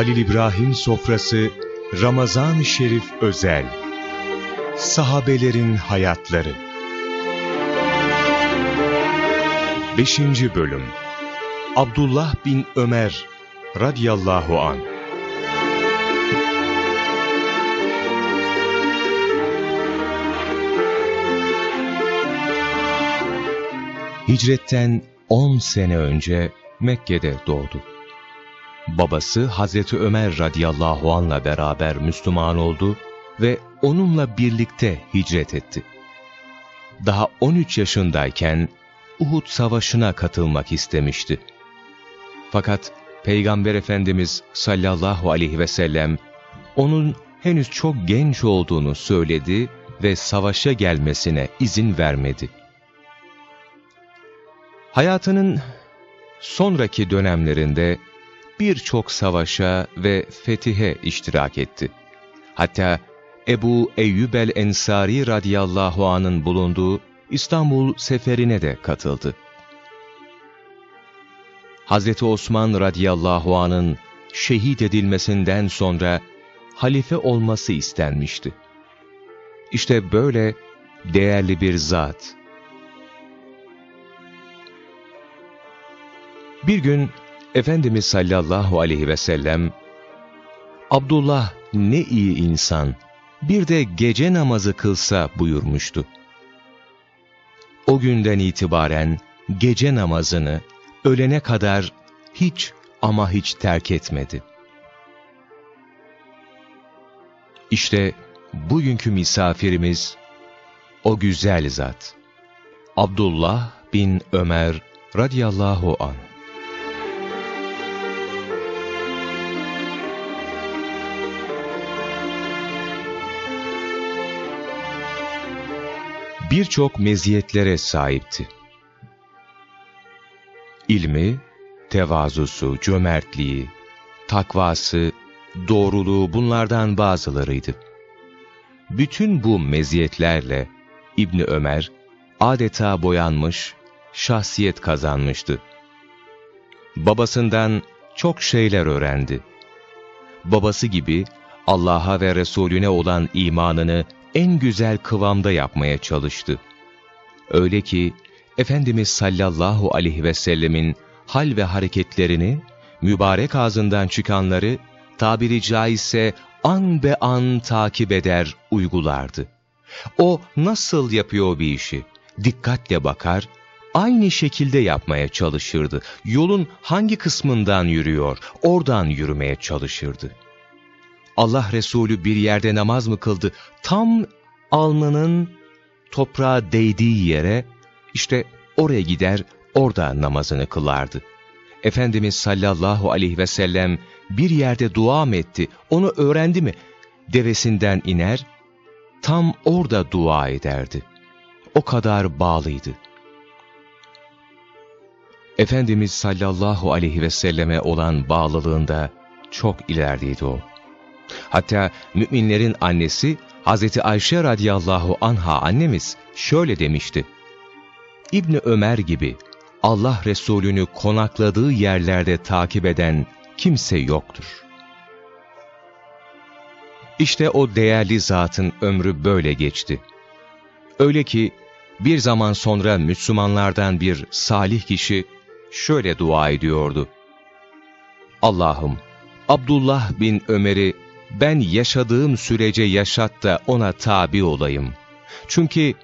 Halil İbrahim sofrası Ramazan-ı Şerif özel. Sahabelerin hayatları. 5. bölüm. Abdullah bin Ömer radıyallahu an. Hicretten 10 sene önce Mekke'de doğdu. Babası Hazreti Ömer radıyallahu anla beraber Müslüman oldu ve onunla birlikte hicret etti. Daha 13 yaşındayken Uhud Savaşı'na katılmak istemişti. Fakat Peygamber Efendimiz sallallahu aleyhi ve sellem onun henüz çok genç olduğunu söyledi ve savaşa gelmesine izin vermedi. Hayatının sonraki dönemlerinde birçok savaşa ve fetihe iştirak etti. Hatta Ebu Eyyub el-Ensari radıyallahu anın bulunduğu İstanbul seferine de katıldı. Hazreti Osman radıyallahu anın şehit edilmesinden sonra halife olması istenmişti. İşte böyle değerli bir zat. Bir gün Efendimiz sallallahu aleyhi ve sellem, Abdullah ne iyi insan, bir de gece namazı kılsa buyurmuştu. O günden itibaren gece namazını ölene kadar hiç ama hiç terk etmedi. İşte bugünkü misafirimiz o güzel zat. Abdullah bin Ömer radıyallahu anh. Birçok meziyetlere sahipti. İlmi, tevazusu, cömertliği, takvası, doğruluğu bunlardan bazılarıydı. Bütün bu meziyetlerle İbni Ömer adeta boyanmış, şahsiyet kazanmıştı. Babasından çok şeyler öğrendi. Babası gibi Allah'a ve Resulüne olan imanını en güzel kıvamda yapmaya çalıştı. Öyle ki Efendimiz sallallahu aleyhi ve sellemin hal ve hareketlerini, mübarek ağzından çıkanları tabiri caizse an be an takip eder, uygulardı. O nasıl yapıyor bir işi? Dikkatle bakar, aynı şekilde yapmaya çalışırdı. Yolun hangi kısmından yürüyor, oradan yürümeye çalışırdı. Allah Resulü bir yerde namaz mı kıldı? Tam alnının toprağa değdiği yere, işte oraya gider, orada namazını kılardı. Efendimiz sallallahu aleyhi ve sellem bir yerde dua mı etti, onu öğrendi mi? Devesinden iner, tam orada dua ederdi. O kadar bağlıydı. Efendimiz sallallahu aleyhi ve selleme olan bağlılığında çok ilerideydi o. Hatta müminlerin annesi Hazreti Ayşe radıyallahu anha annemiz şöyle demişti. İbni Ömer gibi Allah Resulü'nü konakladığı yerlerde takip eden kimse yoktur. İşte o değerli zatın ömrü böyle geçti. Öyle ki bir zaman sonra Müslümanlardan bir salih kişi şöyle dua ediyordu. Allah'ım Abdullah bin Ömer'i ben yaşadığım sürece yaşat da ona tabi olayım. Çünkü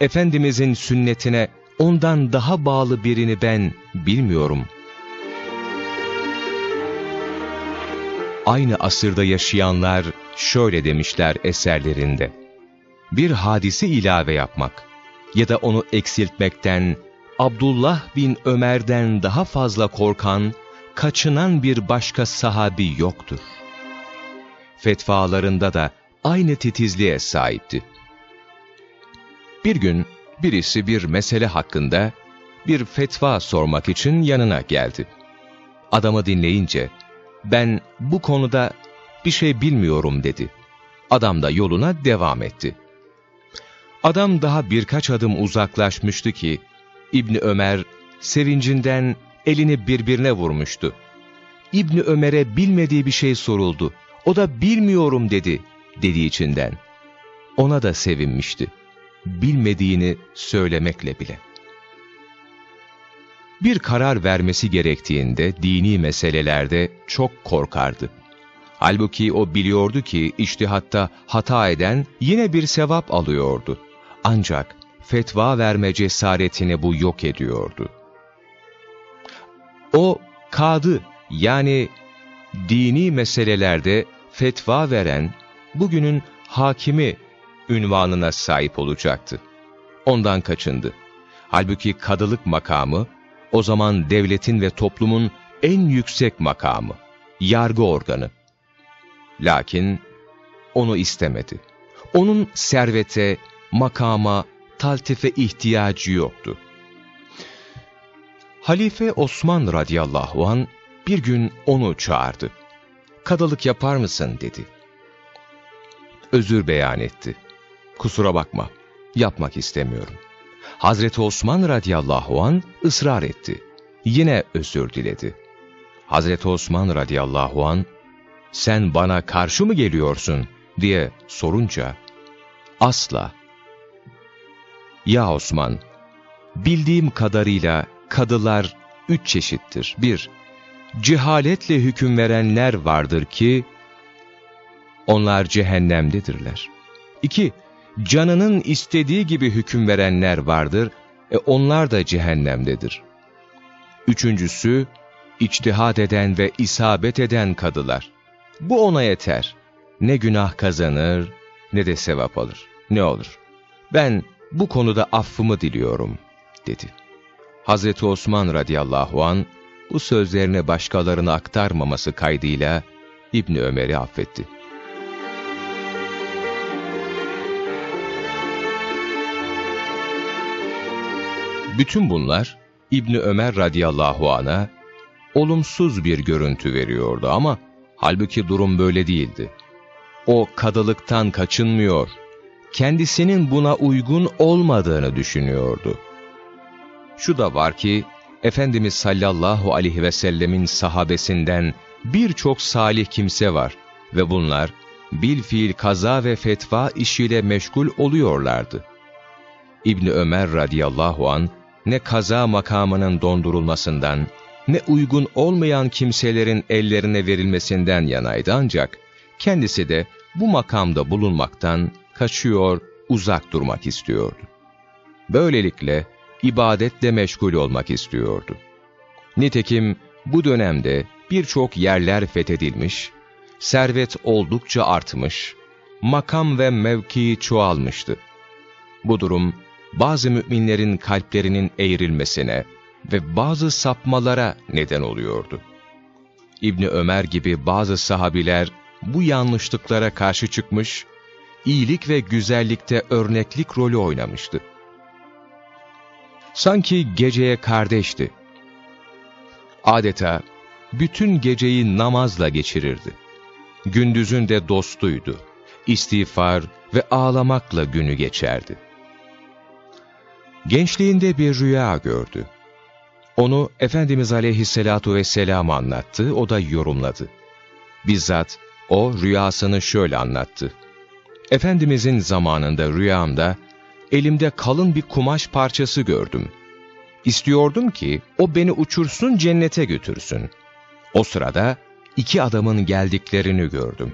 Efendimizin sünnetine ondan daha bağlı birini ben bilmiyorum. Aynı asırda yaşayanlar şöyle demişler eserlerinde. Bir hadisi ilave yapmak ya da onu eksiltmekten Abdullah bin Ömer'den daha fazla korkan, kaçınan bir başka sahabi yoktur fetvalarında da aynı titizliğe sahipti. Bir gün birisi bir mesele hakkında bir fetva sormak için yanına geldi. Adamı dinleyince, ben bu konuda bir şey bilmiyorum dedi. Adam da yoluna devam etti. Adam daha birkaç adım uzaklaşmıştı ki, İbni Ömer sevincinden elini birbirine vurmuştu. İbni Ömer'e bilmediği bir şey soruldu. O da bilmiyorum dedi, dedi içinden. Ona da sevinmişti. Bilmediğini söylemekle bile. Bir karar vermesi gerektiğinde dini meselelerde çok korkardı. Halbuki o biliyordu ki iştihatta hata eden yine bir sevap alıyordu. Ancak fetva verme cesaretini bu yok ediyordu. O kadı yani dini meselelerde fetva veren bugünün hakimi ünvanına sahip olacaktı. Ondan kaçındı. Halbuki kadılık makamı o zaman devletin ve toplumun en yüksek makamı, yargı organı. Lakin onu istemedi. Onun servete, makama, taltife ihtiyacı yoktu. Halife Osman radıyallahu an bir gün onu çağırdı. Kadalık yapar mısın dedi. Özür beyan etti. Kusura bakma, yapmak istemiyorum. Hazreti Osman radıyallahu an ısrar etti. Yine özür diledi. Hazreti Osman radıyallahu an sen bana karşı mı geliyorsun diye sorunca asla. Ya Osman, bildiğim kadarıyla kadılar üç çeşittir. Bir, cehaletle hüküm verenler vardır ki, onlar cehennemdedirler. İki, canının istediği gibi hüküm verenler vardır, e onlar da cehennemdedir. Üçüncüsü, içtihat eden ve isabet eden kadılar. Bu ona yeter. Ne günah kazanır, ne de sevap alır. Ne olur? Ben bu konuda affımı diliyorum, dedi. Hazreti Osman radıyallahu an bu sözlerini başkalarına aktarmaması kaydıyla İbni Ömer'i affetti. Bütün bunlar İbni Ömer radıyallahu ana olumsuz bir görüntü veriyordu ama halbuki durum böyle değildi. O kadılıktan kaçınmıyor, kendisinin buna uygun olmadığını düşünüyordu. Şu da var ki, Efendimiz sallallahu aleyhi ve sellemin sahabesinden birçok salih kimse var ve bunlar bil fiil kaza ve fetva işiyle meşgul oluyorlardı. İbni Ömer radıyallahu an ne kaza makamının dondurulmasından, ne uygun olmayan kimselerin ellerine verilmesinden yanaydı ancak kendisi de bu makamda bulunmaktan kaçıyor, uzak durmak istiyordu. Böylelikle ibadetle meşgul olmak istiyordu. Nitekim bu dönemde birçok yerler fethedilmiş, servet oldukça artmış, makam ve mevki çoğalmıştı. Bu durum bazı müminlerin kalplerinin eğrilmesine ve bazı sapmalara neden oluyordu. İbni Ömer gibi bazı sahabiler bu yanlışlıklara karşı çıkmış, iyilik ve güzellikte örneklik rolü oynamıştı. Sanki geceye kardeşti. Adeta bütün geceyi namazla geçirirdi. Gündüzün de dostuydu. İstiğfar ve ağlamakla günü geçerdi. Gençliğinde bir rüya gördü. Onu Efendimiz aleyhissalatu vesselam anlattı, o da yorumladı. Bizzat o rüyasını şöyle anlattı. Efendimizin zamanında rüyamda elimde kalın bir kumaş parçası gördüm. İstiyordum ki o beni uçursun cennete götürsün. O sırada iki adamın geldiklerini gördüm.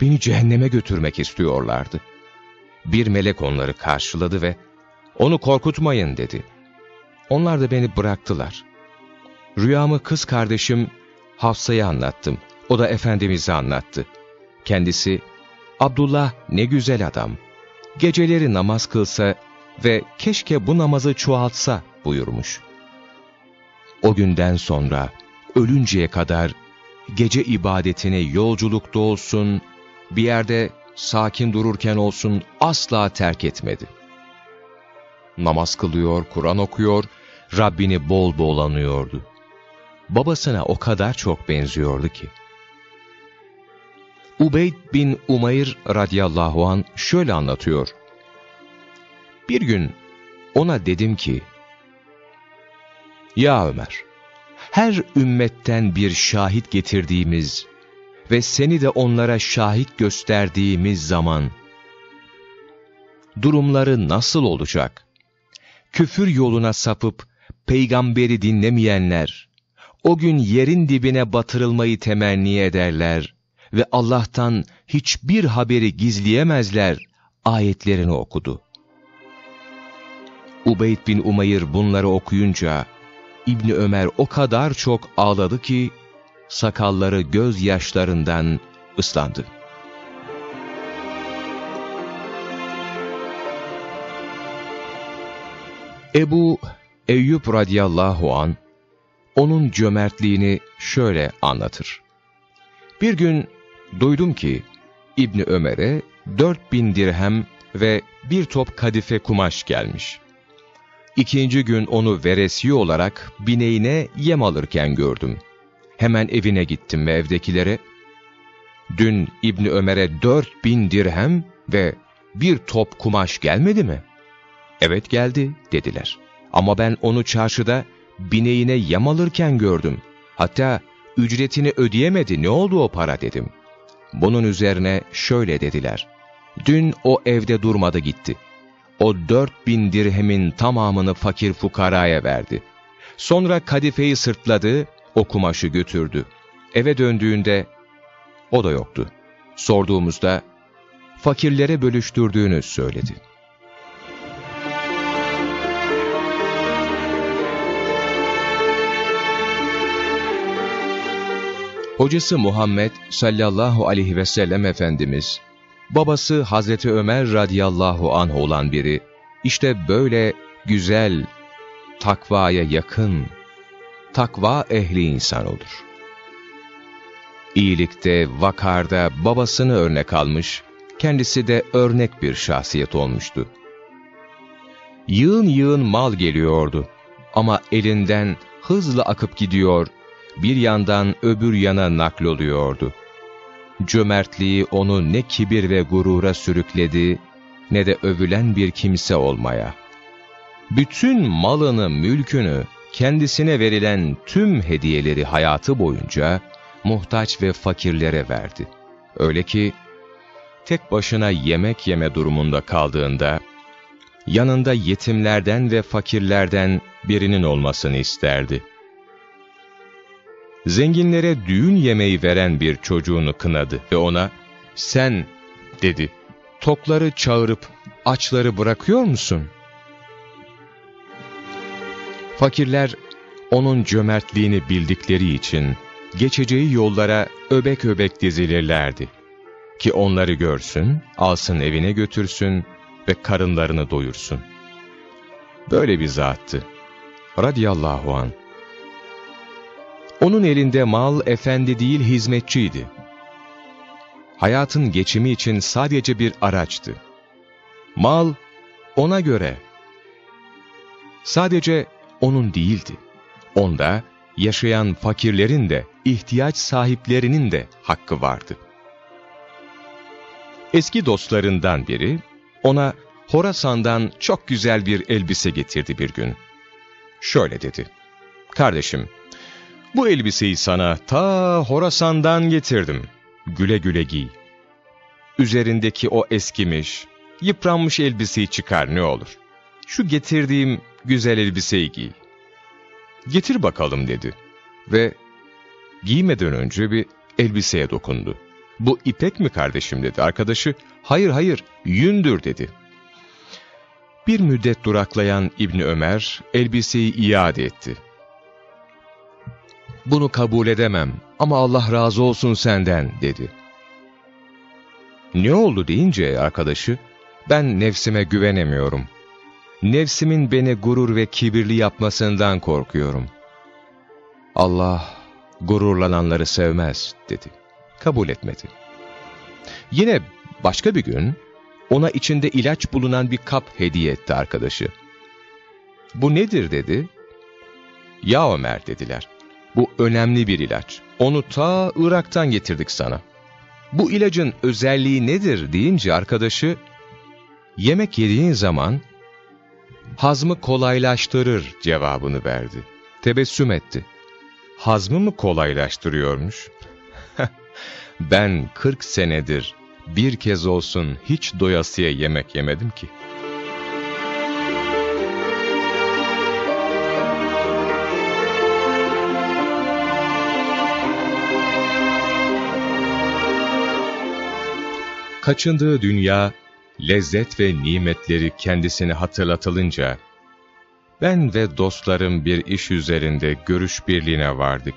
Beni cehenneme götürmek istiyorlardı. Bir melek onları karşıladı ve onu korkutmayın dedi. Onlar da beni bıraktılar. Rüyamı kız kardeşim Hafsa'ya anlattım. O da Efendimiz'e anlattı. Kendisi, Abdullah ne güzel adam. Geceleri namaz kılsa ve keşke bu namazı çoğaltsa buyurmuş. O günden sonra ölünceye kadar gece ibadetini yolculukta olsun, bir yerde sakin dururken olsun asla terk etmedi. Namaz kılıyor, Kur'an okuyor, Rabbini bol bol anıyordu. Babasına o kadar çok benziyordu ki. Ubeyd bin Umayr radıyallahu an şöyle anlatıyor. Bir gün ona dedim ki, Ya Ömer, her ümmetten bir şahit getirdiğimiz ve seni de onlara şahit gösterdiğimiz zaman, durumları nasıl olacak? Küfür yoluna sapıp, peygamberi dinlemeyenler, o gün yerin dibine batırılmayı temenni ederler ve Allah'tan hiçbir haberi gizleyemezler ayetlerini okudu. Ubeyd bin Umayr bunları okuyunca, İbni Ömer o kadar çok ağladı ki, sakalları gözyaşlarından ıslandı. Ebu Eyyub radıyallahu an onun cömertliğini şöyle anlatır. Bir gün duydum ki İbni Ömer'e dört bin dirhem ve bir top kadife kumaş gelmiş. İkinci gün onu veresiye olarak bineğine yem alırken gördüm. Hemen evine gittim ve evdekilere, dün İbni Ömer'e dört bin dirhem ve bir top kumaş gelmedi mi? Evet geldi dediler. Ama ben onu çarşıda bineğine yem alırken gördüm. Hatta ücretini ödeyemedi ne oldu o para dedim. Bunun üzerine şöyle dediler. Dün o evde durmadı gitti. O dört bin dirhemin tamamını fakir fukaraya verdi. Sonra kadifeyi sırtladı, o kumaşı götürdü. Eve döndüğünde o da yoktu. Sorduğumuzda fakirlere bölüştürdüğünü söyledi. Hocası Muhammed sallallahu aleyhi ve sellem Efendimiz, babası Hazreti Ömer radıyallahu anh olan biri, işte böyle güzel, takvaya yakın, takva ehli insan olur. İyilikte, vakarda babasını örnek almış, kendisi de örnek bir şahsiyet olmuştu. Yığın yığın mal geliyordu ama elinden hızla akıp gidiyor, bir yandan öbür yana nakloluyordu. Cömertliği onu ne kibir ve gurura sürükledi, ne de övülen bir kimse olmaya. Bütün malını, mülkünü, kendisine verilen tüm hediyeleri hayatı boyunca muhtaç ve fakirlere verdi. Öyle ki, tek başına yemek yeme durumunda kaldığında, yanında yetimlerden ve fakirlerden birinin olmasını isterdi. Zenginlere düğün yemeği veren bir çocuğunu kınadı ve ona, sen, dedi, tokları çağırıp açları bırakıyor musun? Fakirler, onun cömertliğini bildikleri için, geçeceği yollara öbek öbek dizilirlerdi. Ki onları görsün, alsın evine götürsün ve karınlarını doyursun. Böyle bir zattı. Radiyallahu an. Onun elinde mal efendi değil hizmetçiydi. Hayatın geçimi için sadece bir araçtı. Mal ona göre. Sadece onun değildi. Onda yaşayan fakirlerin de, ihtiyaç sahiplerinin de hakkı vardı. Eski dostlarından biri, ona Horasan'dan çok güzel bir elbise getirdi bir gün. Şöyle dedi, Kardeşim, bu elbiseyi sana ta Horasan'dan getirdim. Güle güle giy. Üzerindeki o eskimiş, yıpranmış elbiseyi çıkar ne olur. Şu getirdiğim güzel elbiseyi giy. Getir bakalım dedi. Ve giymeden önce bir elbiseye dokundu. Bu ipek mi kardeşim dedi. Arkadaşı hayır hayır yündür dedi. Bir müddet duraklayan İbni Ömer elbiseyi iade etti. Bunu kabul edemem ama Allah razı olsun senden dedi. Ne oldu deyince arkadaşı, ben nefsime güvenemiyorum. Nefsimin beni gurur ve kibirli yapmasından korkuyorum. Allah gururlananları sevmez dedi. Kabul etmedi. Yine başka bir gün ona içinde ilaç bulunan bir kap hediye etti arkadaşı. Bu nedir dedi. Ya Ömer dediler. Bu önemli bir ilaç. Onu ta Irak'tan getirdik sana. Bu ilacın özelliği nedir deyince arkadaşı, yemek yediğin zaman hazmı kolaylaştırır cevabını verdi. Tebessüm etti. hazmı mı kolaylaştırıyormuş? ben 40 senedir bir kez olsun hiç doyasıya yemek yemedim ki. Kaçındığı dünya, lezzet ve nimetleri kendisine hatırlatılınca, ben ve dostlarım bir iş üzerinde görüş birliğine vardık.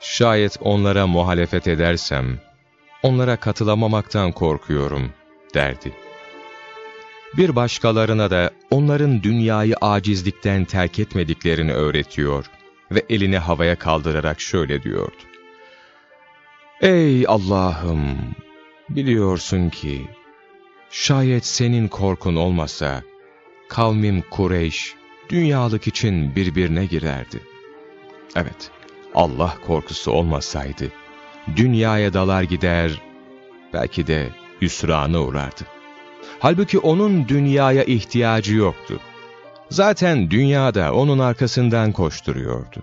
Şayet onlara muhalefet edersem, onlara katılamamaktan korkuyorum, derdi. Bir başkalarına da onların dünyayı acizlikten terk etmediklerini öğretiyor ve elini havaya kaldırarak şöyle diyordu. Ey Allah'ım! Biliyorsun ki, şayet senin korkun olmasa, kavmim Kureyş, dünyalık için birbirine girerdi. Evet, Allah korkusu olmasaydı, dünyaya dalar gider, belki de hüsrana uğrardı. Halbuki onun dünyaya ihtiyacı yoktu. Zaten dünyada onun arkasından koşturuyordu.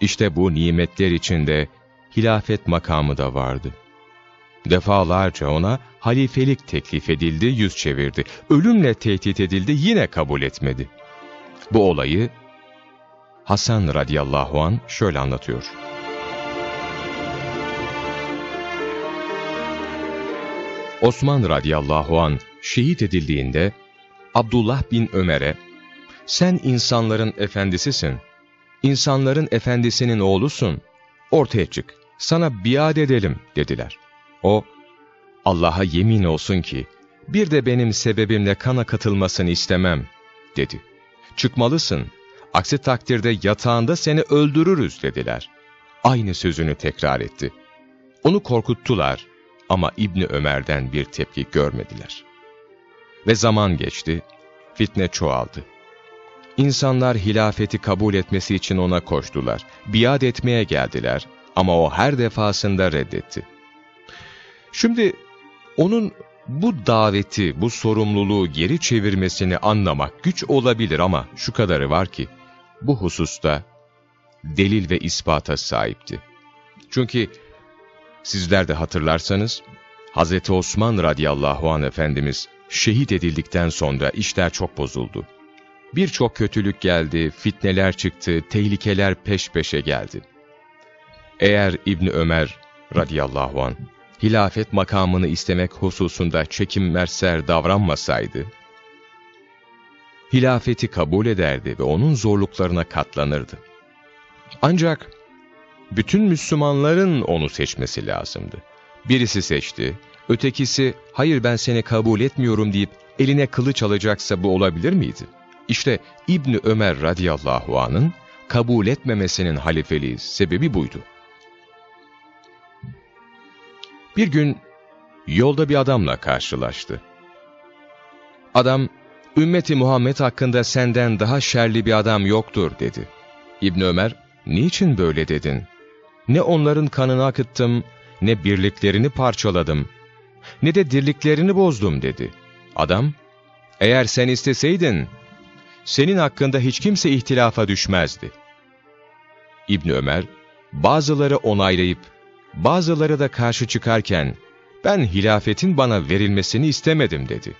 İşte bu nimetler içinde hilafet makamı da vardı. Defalarca ona halifelik teklif edildi, yüz çevirdi. Ölümle tehdit edildi, yine kabul etmedi. Bu olayı Hasan radıyallahu an şöyle anlatıyor. Osman radıyallahu an şehit edildiğinde Abdullah bin Ömer'e sen insanların efendisisin, insanların efendisinin oğlusun, ortaya çık, sana biat edelim dediler. O, Allah'a yemin olsun ki, bir de benim sebebimle kana katılmasını istemem, dedi. Çıkmalısın, aksi takdirde yatağında seni öldürürüz dediler. Aynı sözünü tekrar etti. Onu korkuttular ama İbni Ömer'den bir tepki görmediler. Ve zaman geçti, fitne çoğaldı. İnsanlar hilafeti kabul etmesi için ona koştular, biat etmeye geldiler ama o her defasında reddetti. Şimdi onun bu daveti, bu sorumluluğu geri çevirmesini anlamak güç olabilir ama şu kadarı var ki, bu hususta delil ve ispata sahipti. Çünkü sizler de hatırlarsanız, Hz. Osman radıyallahu anh Efendimiz şehit edildikten sonra işler çok bozuldu. Birçok kötülük geldi, fitneler çıktı, tehlikeler peş peşe geldi. Eğer İbni Ömer radıyallahu anh hilafet makamını istemek hususunda çekinmezser davranmasaydı, hilafeti kabul ederdi ve onun zorluklarına katlanırdı. Ancak bütün Müslümanların onu seçmesi lazımdı. Birisi seçti, ötekisi hayır ben seni kabul etmiyorum deyip eline kılıç alacaksa bu olabilir miydi? İşte İbni Ömer radıyallahu anın kabul etmemesinin halifeliği sebebi buydu. Bir gün yolda bir adamla karşılaştı. Adam, ümmeti Muhammed hakkında senden daha şerli bir adam yoktur dedi. İbn Ömer, niçin böyle dedin? Ne onların kanını akıttım, ne birliklerini parçaladım, ne de dirliklerini bozdum dedi. Adam, eğer sen isteseydin, senin hakkında hiç kimse ihtilafa düşmezdi. İbn Ömer, bazıları onaylayıp, bazıları da karşı çıkarken, ben hilafetin bana verilmesini istemedim dedi.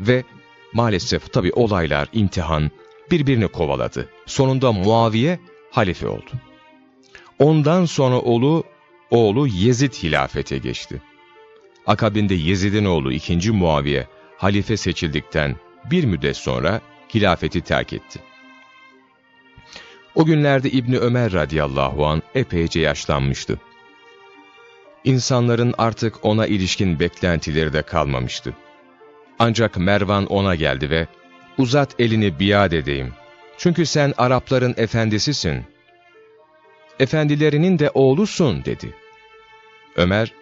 Ve maalesef tabi olaylar, imtihan birbirini kovaladı. Sonunda Muaviye halife oldu. Ondan sonra oğlu, oğlu Yezid hilafete geçti. Akabinde Yezid'in oğlu 2. Muaviye halife seçildikten bir müddet sonra hilafeti terk etti. O günlerde İbni Ömer radıyallahu an epeyce yaşlanmıştı. İnsanların artık ona ilişkin beklentileri de kalmamıştı. Ancak Mervan ona geldi ve ''Uzat elini biat edeyim. Çünkü sen Arapların efendisisin. Efendilerinin de oğlusun.'' dedi. Ömer,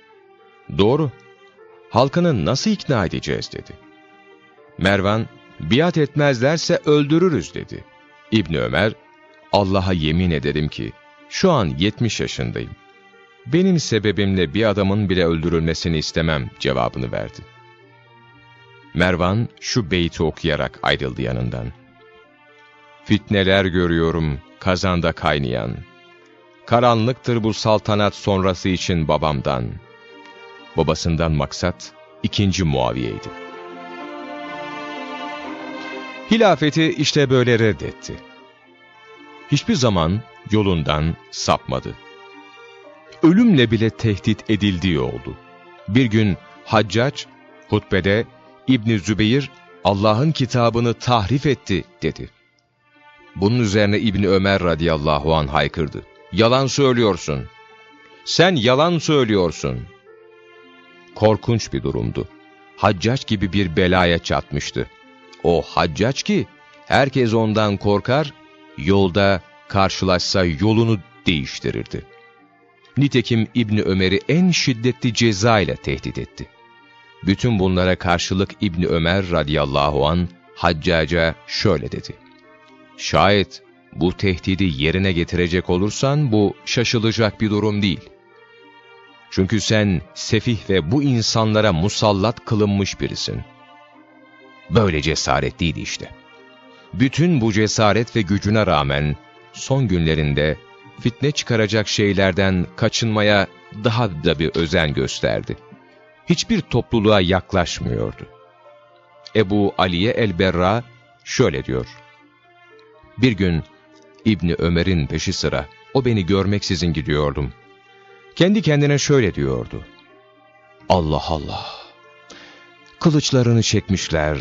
''Doğru. Halkını nasıl ikna edeceğiz?'' dedi. Mervan, biat etmezlerse öldürürüz dedi. İbni Ömer, Allah'a yemin ederim ki, şu an 70 yaşındayım benim sebebimle bir adamın bile öldürülmesini istemem cevabını verdi. Mervan şu beyti okuyarak ayrıldı yanından. Fitneler görüyorum kazanda kaynayan, karanlıktır bu saltanat sonrası için babamdan. Babasından maksat ikinci Muaviye'ydi. Hilafeti işte böyle reddetti. Hiçbir zaman yolundan sapmadı. Ölümle bile tehdit edildiği oldu. Bir gün Haccac, hutbede İbni Zübeyir, Allah'ın kitabını tahrif etti dedi. Bunun üzerine İbni Ömer radıyallahu an haykırdı. Yalan söylüyorsun. Sen yalan söylüyorsun. Korkunç bir durumdu. Haccac gibi bir belaya çatmıştı. O haccac ki herkes ondan korkar, yolda karşılaşsa yolunu değiştirirdi. Nitekim İbni Ömer'i en şiddetli ceza ile tehdit etti. Bütün bunlara karşılık İbni Ömer radıyallahu an Haccaca şöyle dedi. Şayet bu tehdidi yerine getirecek olursan bu şaşılacak bir durum değil. Çünkü sen sefih ve bu insanlara musallat kılınmış birisin. Böyle cesaretliydi işte. Bütün bu cesaret ve gücüne rağmen son günlerinde fitne çıkaracak şeylerden kaçınmaya daha da bir özen gösterdi. Hiçbir topluluğa yaklaşmıyordu. Ebu Aliye el-Berra şöyle diyor. Bir gün İbni Ömer'in peşi sıra, o beni görmeksizin gidiyordum. Kendi kendine şöyle diyordu. Allah Allah! Kılıçlarını çekmişler,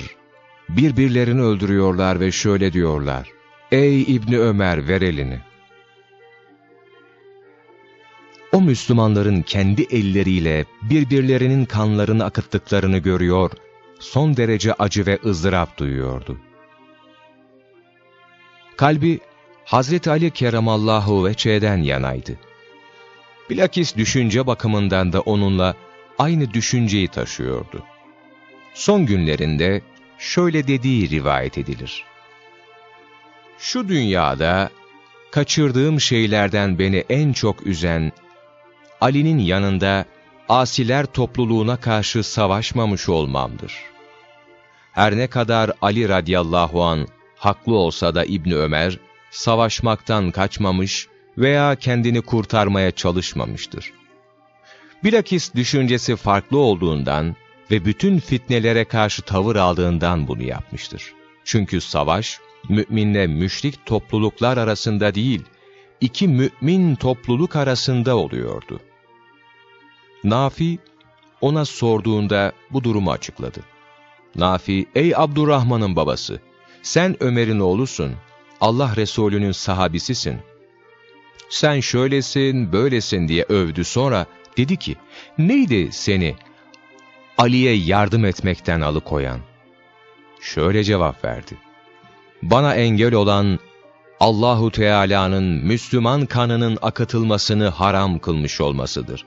birbirlerini öldürüyorlar ve şöyle diyorlar. Ey İbni Ömer ver elini. O Müslümanların kendi elleriyle birbirlerinin kanlarını akıttıklarını görüyor, son derece acı ve ızdırap duyuyordu. Kalbi Hazreti Ali Keremallahu Veçe'den yanaydı. Bilakis düşünce bakımından da onunla aynı düşünceyi taşıyordu. Son günlerinde şöyle dediği rivayet edilir. Şu dünyada kaçırdığım şeylerden beni en çok üzen, Ali'nin yanında asiler topluluğuna karşı savaşmamış olmamdır. Her ne kadar Ali radıyallahu an haklı olsa da İbni Ömer, savaşmaktan kaçmamış veya kendini kurtarmaya çalışmamıştır. Bilakis düşüncesi farklı olduğundan ve bütün fitnelere karşı tavır aldığından bunu yapmıştır. Çünkü savaş, müminle müşrik topluluklar arasında değil, iki mümin topluluk arasında oluyordu. Nafi, ona sorduğunda bu durumu açıkladı. Nafi, ey Abdurrahman'ın babası, sen Ömer'in oğlusun, Allah Resulü'nün sahabisisin. Sen şöylesin, böylesin diye övdü sonra dedi ki, neydi seni Ali'ye yardım etmekten alıkoyan? Şöyle cevap verdi. Bana engel olan Allahu Teala'nın Müslüman kanının akıtılmasını haram kılmış olmasıdır.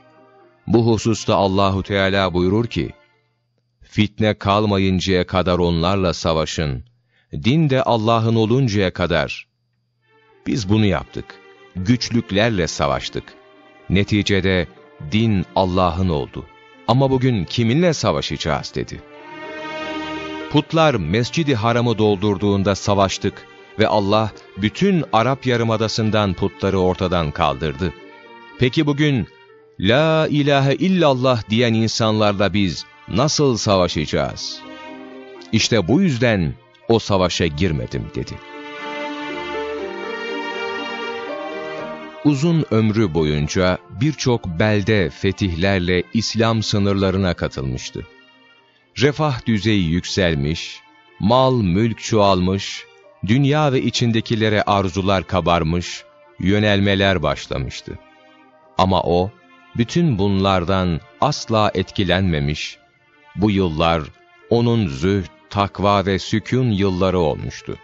Bu hususta Allahu Teala buyurur ki: Fitne kalmayıncaya kadar onlarla savaşın din de Allah'ın oluncaya kadar. Biz bunu yaptık. Güçlüklerle savaştık. Neticede din Allah'ın oldu. Ama bugün kiminle savaşacağız dedi. Putlar Mescidi Haram'ı doldurduğunda savaştık ve Allah bütün Arap Yarımadası'ndan putları ortadan kaldırdı. Peki bugün La ilahe illallah diyen insanlarla biz nasıl savaşacağız? İşte bu yüzden o savaşa girmedim dedi. Uzun ömrü boyunca birçok belde fetihlerle İslam sınırlarına katılmıştı. Refah düzeyi yükselmiş, mal mülk çoğalmış, dünya ve içindekilere arzular kabarmış, yönelmeler başlamıştı. Ama o, bütün bunlardan asla etkilenmemiş, bu yıllar onun zühd, takva ve sükun yılları olmuştu.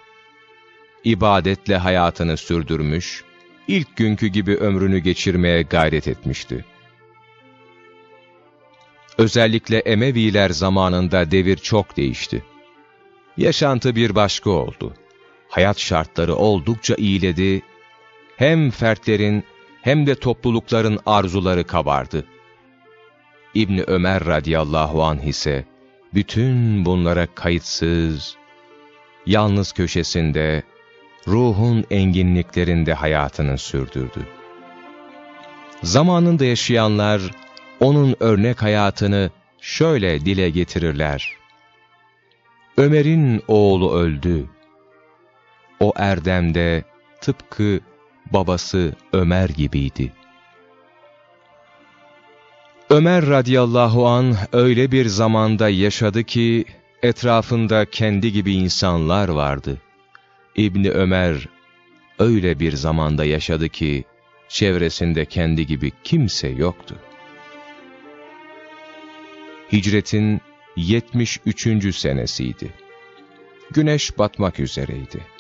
İbadetle hayatını sürdürmüş, ilk günkü gibi ömrünü geçirmeye gayret etmişti. Özellikle Emeviler zamanında devir çok değişti. Yaşantı bir başka oldu. Hayat şartları oldukça iyiledi, hem fertlerin hem de toplulukların arzuları kabardı. İbni Ömer radıyallahu anh ise, bütün bunlara kayıtsız, yalnız köşesinde, ruhun enginliklerinde hayatını sürdürdü. Zamanında yaşayanlar onun örnek hayatını şöyle dile getirirler. Ömer'in oğlu öldü. O erdemde tıpkı babası Ömer gibiydi. Ömer radıyallahu an öyle bir zamanda yaşadı ki etrafında kendi gibi insanlar vardı. İbni Ömer öyle bir zamanda yaşadı ki çevresinde kendi gibi kimse yoktu. Hicretin 73. senesiydi. Güneş batmak üzereydi.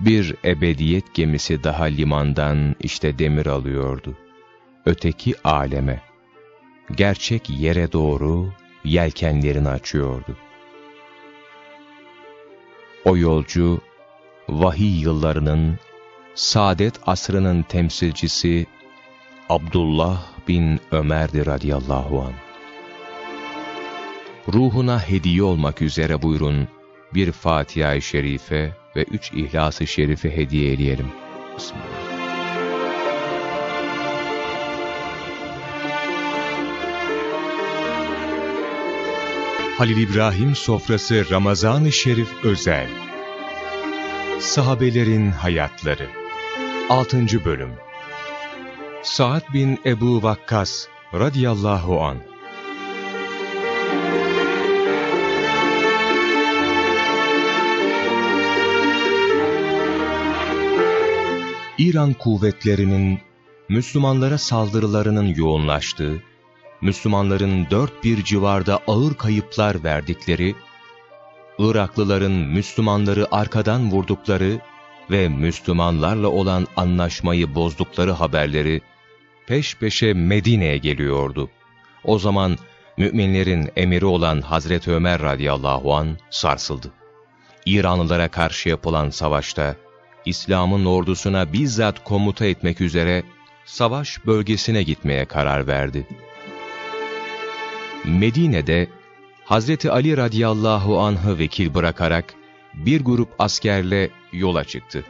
Bir ebediyet gemisi daha limandan işte demir alıyordu. Öteki aleme, gerçek yere doğru yelkenlerini açıyordu. O yolcu, vahiy yıllarının, saadet asrının temsilcisi Abdullah bin Ömer'di radıyallahu an. Ruhuna hediye olmak üzere buyurun bir Fatiha-i Şerife ve üç İhlas-ı Şerife hediye eleyelim. Bismillah. Halil İbrahim Sofrası Ramazan-ı Şerif Özel Sahabelerin Hayatları 6. Bölüm Sa'd bin Ebu Vakkas radıyallahu an İran kuvvetlerinin Müslümanlara saldırılarının yoğunlaştığı, Müslümanların dört bir civarda ağır kayıplar verdikleri, Iraklıların Müslümanları arkadan vurdukları ve Müslümanlarla olan anlaşmayı bozdukları haberleri peş peşe Medine'ye geliyordu. O zaman müminlerin emiri olan Hazreti Ömer radıyallahu an sarsıldı. İranlılara karşı yapılan savaşta İslam'ın ordusuna bizzat komuta etmek üzere savaş bölgesine gitmeye karar verdi. Medine'de Hazreti Ali radıyallahu anh'ı vekil bırakarak bir grup askerle yola çıktı.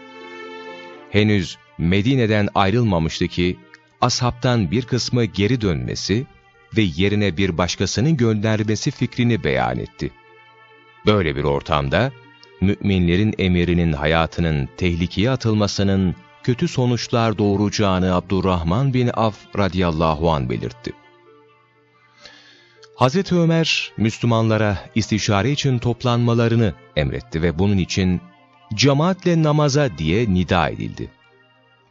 Henüz Medine'den ayrılmamıştı ki ashabtan bir kısmı geri dönmesi ve yerine bir başkasının göndermesi fikrini beyan etti. Böyle bir ortamda müminlerin emirinin hayatının tehlikeye atılmasının kötü sonuçlar doğuracağını Abdurrahman bin Af radıyallahu an belirtti. Hazreti Ömer, Müslümanlara istişare için toplanmalarını emretti ve bunun için cemaatle namaza diye nida edildi.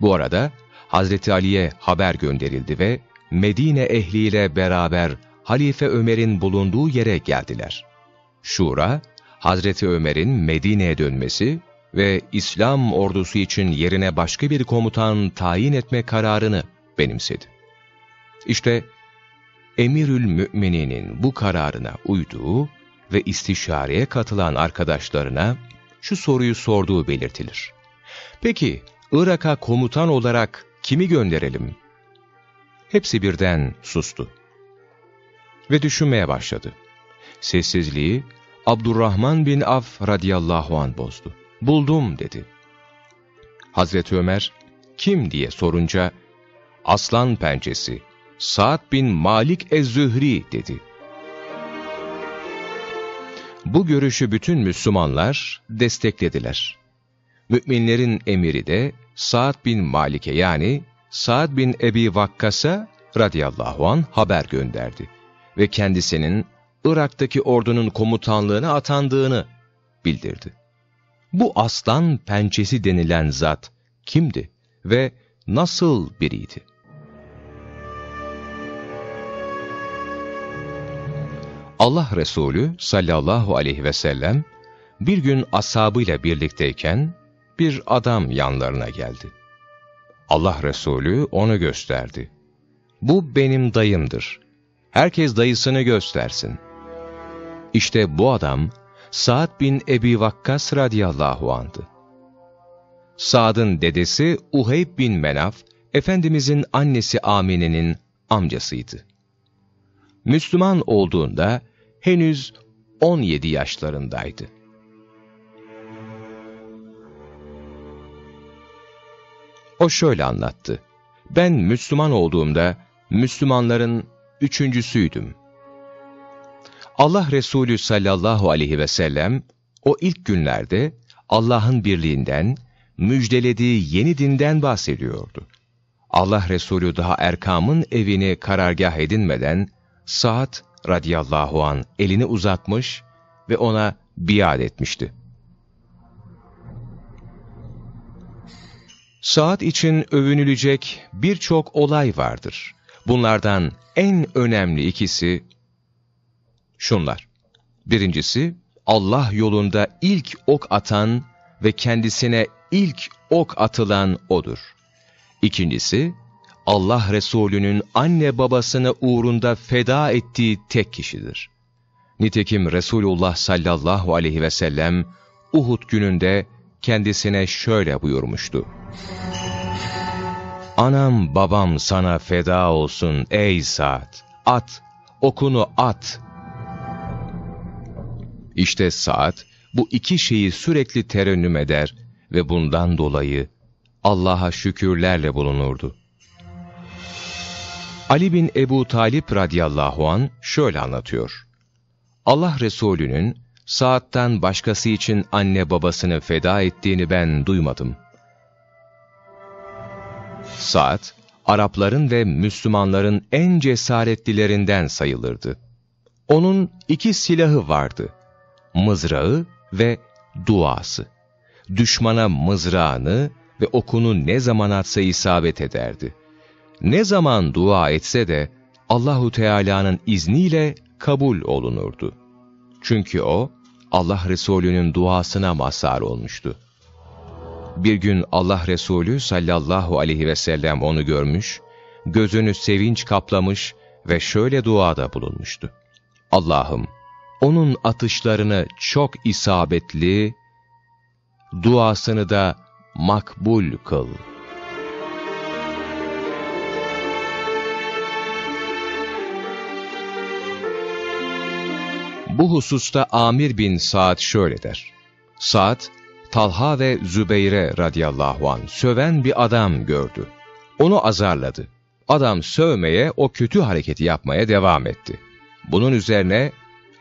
Bu arada Hazreti Ali'ye haber gönderildi ve Medine ehliyle beraber Halife Ömer'in bulunduğu yere geldiler. Şura, Hazreti Ömer'in Medine'ye dönmesi ve İslam ordusu için yerine başka bir komutan tayin etme kararını benimsedi. İşte Emirül Mü'mininin bu kararına uyduğu ve istişareye katılan arkadaşlarına şu soruyu sorduğu belirtilir. Peki Irak'a komutan olarak kimi gönderelim? Hepsi birden sustu. Ve düşünmeye başladı. Sessizliği Abdurrahman bin Af radıyallahu an bozdu. Buldum dedi. Hazreti Ömer kim diye sorunca aslan pençesi Sa'd bin Malik ez-Zühri dedi. Bu görüşü bütün Müslümanlar desteklediler. Müminlerin emiri de Sa'd bin Malik'e yani Sa'd bin Ebi Vakkas'a radıyallahu an haber gönderdi ve kendisinin Irak'taki ordunun komutanlığına atandığını bildirdi. Bu aslan pençesi denilen zat kimdi ve nasıl biriydi? Allah Resulü sallallahu aleyhi ve sellem bir gün ashabıyla birlikteyken bir adam yanlarına geldi. Allah Resulü onu gösterdi. Bu benim dayımdır. Herkes dayısını göstersin. İşte bu adam Sa'd bin Ebi Vakkas radıyallahu andı. Sa'd'ın dedesi Uheyb bin Menaf, Efendimizin annesi Amine'nin amcasıydı. Müslüman olduğunda henüz 17 yaşlarındaydı. O şöyle anlattı. Ben Müslüman olduğumda Müslümanların üçüncüsüydüm. Allah Resulü sallallahu aleyhi ve sellem o ilk günlerde Allah'ın birliğinden, müjdelediği yeni dinden bahsediyordu. Allah Resulü daha Erkam'ın evini karargah edinmeden Sa'd radıyallahu an elini uzatmış ve ona biat etmişti. Saat için övünülecek birçok olay vardır. Bunlardan en önemli ikisi şunlar. Birincisi, Allah yolunda ilk ok atan ve kendisine ilk ok atılan O'dur. İkincisi, Allah Resulü'nün anne babasını uğrunda feda ettiği tek kişidir. Nitekim Resulullah sallallahu aleyhi ve sellem Uhud gününde kendisine şöyle buyurmuştu. Anam babam sana feda olsun ey Sa'd. At, okunu at. İşte Sa'd bu iki şeyi sürekli terennüm eder ve bundan dolayı Allah'a şükürlerle bulunurdu. Ali bin Ebu Talip radıyallahu an şöyle anlatıyor. Allah Resulü'nün Sa'd'dan başkası için anne babasını feda ettiğini ben duymadım. Sa'd, Arapların ve Müslümanların en cesaretlilerinden sayılırdı. Onun iki silahı vardı, mızrağı ve duası. Düşmana mızrağını ve okunu ne zaman atsa isabet ederdi. Ne zaman dua etse de Allahu Teala'nın izniyle kabul olunurdu. Çünkü o Allah Resulü'nün duasına mazhar olmuştu. Bir gün Allah Resulü sallallahu aleyhi ve sellem onu görmüş, gözünü sevinç kaplamış ve şöyle duada bulunmuştu. Allah'ım, onun atışlarını çok isabetli, duasını da makbul kıl. Bu hususta Amir bin Saad şöyle der. Saad, Talha ve Zübeyre radıyallahu an söven bir adam gördü. Onu azarladı. Adam sövmeye, o kötü hareketi yapmaya devam etti. Bunun üzerine,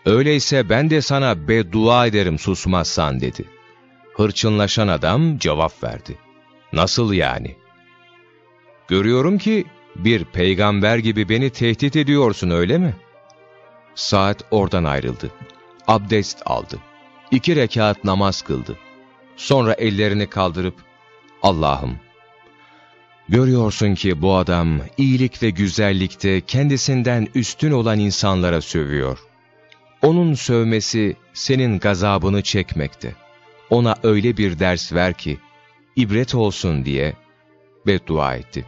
öyleyse ben de sana beddua ederim susmazsan dedi. Hırçınlaşan adam cevap verdi. Nasıl yani? Görüyorum ki bir peygamber gibi beni tehdit ediyorsun öyle mi? Saat oradan ayrıldı. Abdest aldı. İki rekat namaz kıldı. Sonra ellerini kaldırıp, Allah'ım, görüyorsun ki bu adam iyilik ve güzellikte kendisinden üstün olan insanlara sövüyor. Onun sövmesi senin gazabını çekmekte. Ona öyle bir ders ver ki, ibret olsun diye beddua etti.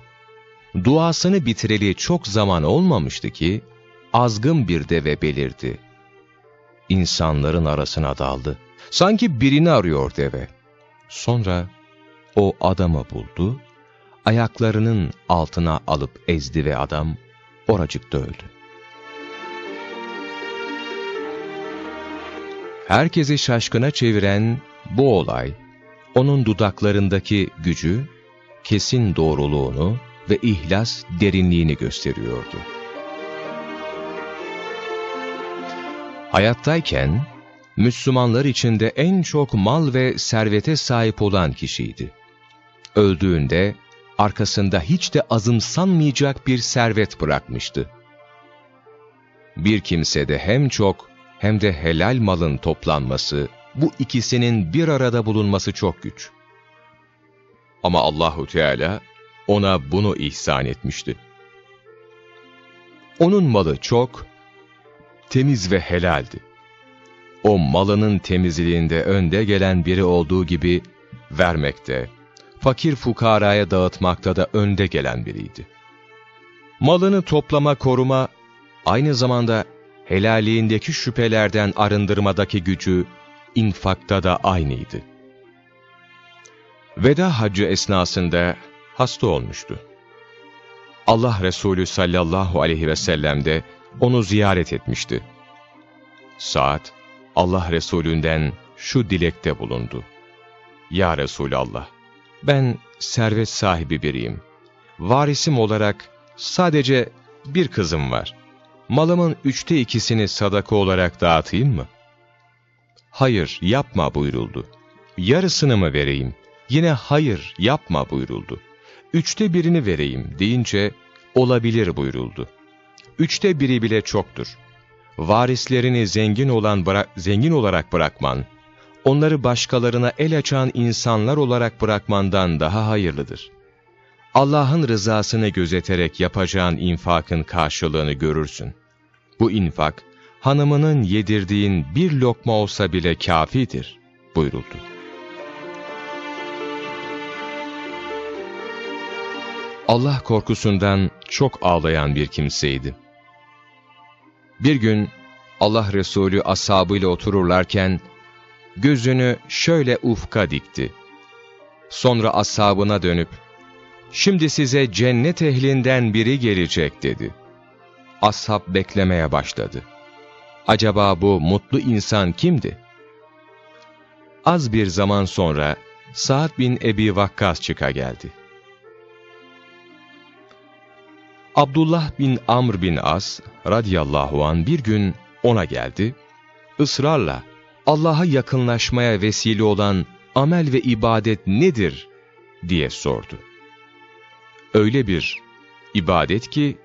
Duasını bitireli çok zaman olmamıştı ki, azgın bir deve belirdi. İnsanların arasına daldı. Sanki birini arıyor deve. Sonra o adamı buldu, ayaklarının altına alıp ezdi ve adam oracıkta öldü. Herkesi şaşkına çeviren bu olay, onun dudaklarındaki gücü, kesin doğruluğunu ve ihlas derinliğini gösteriyordu. Hayattayken, Müslümanlar içinde en çok mal ve servete sahip olan kişiydi. Öldüğünde, arkasında hiç de azımsanmayacak bir servet bırakmıştı. Bir kimsede hem çok hem de helal malın toplanması, bu ikisinin bir arada bulunması çok güç. Ama Allahu Teala ona bunu ihsan etmişti. Onun malı çok, temiz ve helaldi. O malının temizliğinde önde gelen biri olduğu gibi vermekte, fakir fukaraya dağıtmakta da önde gelen biriydi. Malını toplama koruma, aynı zamanda helaliğindeki şüphelerden arındırmadaki gücü, infakta da aynıydı. Veda haccı esnasında hasta olmuştu. Allah Resulü sallallahu aleyhi ve sellem de onu ziyaret etmişti. Saat, Allah Resulünden şu dilekte bulundu. Ya Resulallah, ben servet sahibi biriyim. varisim olarak sadece bir kızım var. Malımın üçte ikisini sadaka olarak dağıtayım mı? Hayır, yapma buyuruldu. Yarısını mı vereyim? Yine hayır, yapma buyuruldu. Üçte birini vereyim deyince olabilir buyuruldu. Üçte biri bile çoktur. Varislerini zengin olan zengin olarak bırakman, onları başkalarına el açan insanlar olarak bırakmandan daha hayırlıdır. Allah'ın rızasını gözeterek yapacağın infakın karşılığını görürsün. Bu infak, hanımının yedirdiğin bir lokma olsa bile kafidir, buyuruldu. Allah korkusundan çok ağlayan bir kimseydi. Bir gün Allah Resulü ashabıyla otururlarken gözünü şöyle ufka dikti. Sonra ashabına dönüp, ''Şimdi size cennet ehlinden biri gelecek.'' dedi. Ashab beklemeye başladı. Acaba bu mutlu insan kimdi? Az bir zaman sonra Sa'd bin Ebi Vakkas çıka geldi. Abdullah bin Amr bin As radıyallahu an bir gün ona geldi, ısrarla Allah'a yakınlaşmaya vesile olan amel ve ibadet nedir diye sordu. Öyle bir ibadet ki